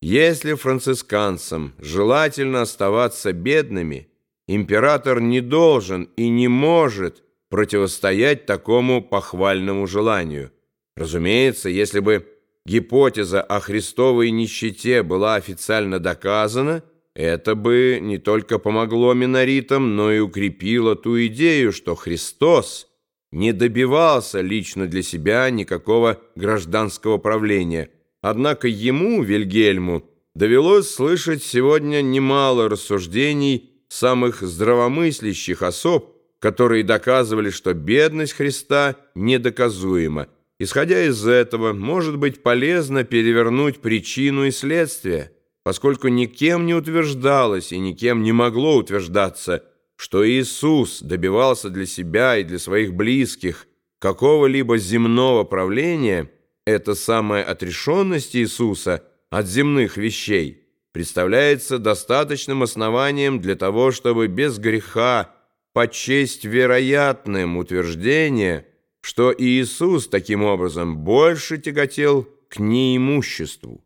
Если францисканцам желательно оставаться бедными, император не должен и не может противостоять такому похвальному желанию. Разумеется, если бы гипотеза о христовой нищете была официально доказана, это бы не только помогло миноритам, но и укрепило ту идею, что Христос не добивался лично для себя никакого гражданского правления. Однако ему, Вильгельму, довелось слышать сегодня немало рассуждений самых здравомыслящих особ, которые доказывали, что бедность Христа недоказуема. Исходя из этого, может быть полезно перевернуть причину и следствие, поскольку никем не утверждалось и никем не могло утверждаться, что Иисус добивался для себя и для своих близких какого-либо земного правления, эта самая отрешенность Иисуса от земных вещей представляется достаточным основанием для того, чтобы без греха почесть вероятным утверждение, что Иисус таким образом больше тяготел к неимуществу.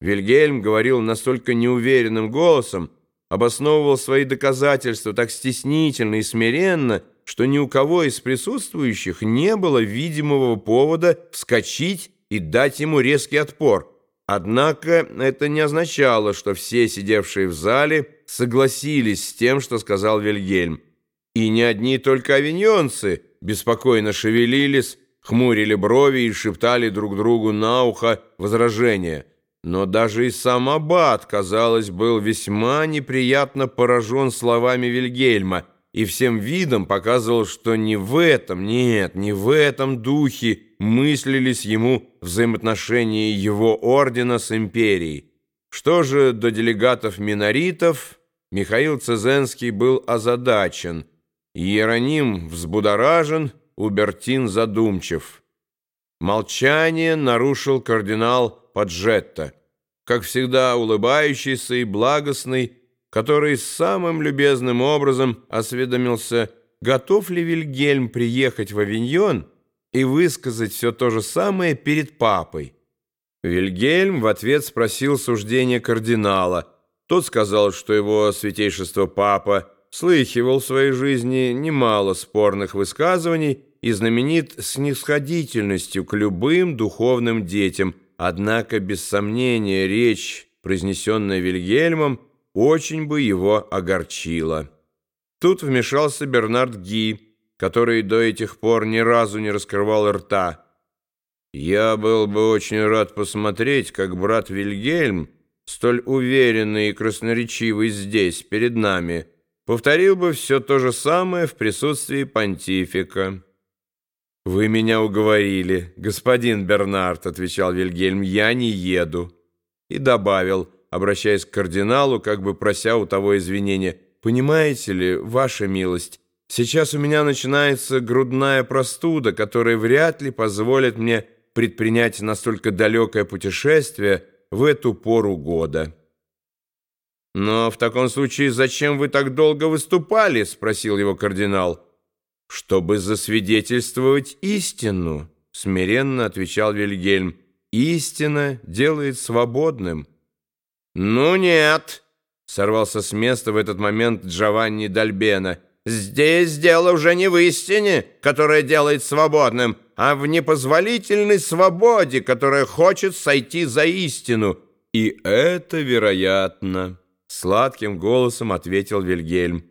Вильгельм говорил настолько неуверенным голосом, обосновывал свои доказательства так стеснительно и смиренно, что ни у кого из присутствующих не было видимого повода вскочить и дать ему резкий отпор. Однако это не означало, что все сидевшие в зале согласились с тем, что сказал Вильгельм. И не одни только авиньонцы беспокойно шевелились, хмурили брови и шептали друг другу на ухо возражения. Но даже и сам Аббат, казалось, был весьма неприятно поражен словами Вильгельма и всем видом показывал, что не в этом, нет, не в этом духе мыслились ему взаимоотношения его ордена с империей. Что же до делегатов-миноритов, Михаил Цезенский был озадачен – Иероним взбудоражен, Убертин задумчив. Молчание нарушил кардинал Паджетто, как всегда улыбающийся и благостный, который самым любезным образом осведомился, готов ли Вильгельм приехать в Авиньон и высказать все то же самое перед папой. Вильгельм в ответ спросил суждения кардинала. Тот сказал, что его святейшество папа слыхивал в своей жизни немало спорных высказываний и знаменит снисходительностью к любым духовным детям, однако, без сомнения, речь, произнесенная Вильгельмом, очень бы его огорчила. Тут вмешался Бернард Ги, который до этих пор ни разу не раскрывал рта. «Я был бы очень рад посмотреть, как брат Вильгельм, столь уверенный и красноречивый здесь, перед нами, — повторил бы все то же самое в присутствии понтифика. «Вы меня уговорили, господин Бернард», — отвечал Вильгельм, — «я не еду». И добавил, обращаясь к кардиналу, как бы прося у того извинения, «Понимаете ли, ваша милость, сейчас у меня начинается грудная простуда, которая вряд ли позволит мне предпринять настолько далекое путешествие в эту пору года». «Но в таком случае зачем вы так долго выступали?» — спросил его кардинал. «Чтобы засвидетельствовать истину», — смиренно отвечал Вильгельм. «Истина делает свободным». «Ну нет», — сорвался с места в этот момент Джованни Дальбена. «Здесь дело уже не в истине, которая делает свободным, а в непозволительной свободе, которая хочет сойти за истину. И это вероятно». Сладким голосом ответил Вильгельм.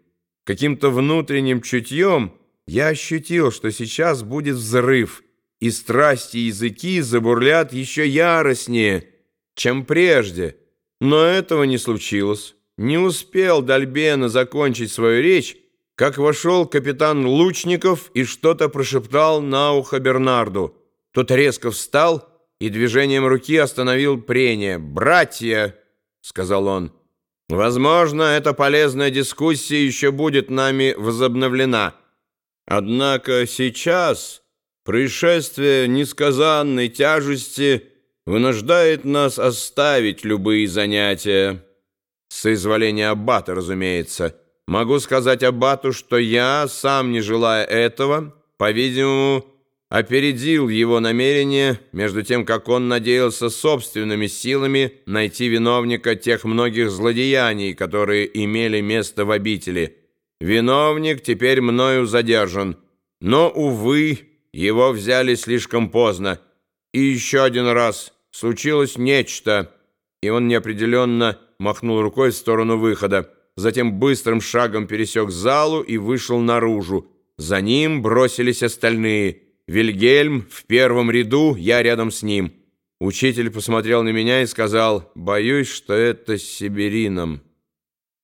Каким-то внутренним чутьем я ощутил, что сейчас будет взрыв, и страсти языки забурлят еще яростнее, чем прежде. Но этого не случилось. Не успел Дальбена закончить свою речь, как вошел капитан Лучников и что-то прошептал на ухо Бернарду. Тот резко встал и движением руки остановил прение. «Братья!» — сказал он. Возможно, эта полезная дискуссия еще будет нами возобновлена. Однако сейчас происшествие несказанной тяжести вынуждает нас оставить любые занятия. С соизволения Аббата, разумеется. Могу сказать Аббату, что я, сам не желая этого, по-видимому, опередил его намерение, между тем, как он надеялся собственными силами найти виновника тех многих злодеяний, которые имели место в обители. Виновник теперь мною задержан, но, увы, его взяли слишком поздно. И еще один раз случилось нечто, и он неопределенно махнул рукой в сторону выхода, затем быстрым шагом пересек залу и вышел наружу. За ним бросились остальные — Вильгельм в первом ряду, я рядом с ним. Учитель посмотрел на меня и сказал, «Боюсь, что это с сибирином».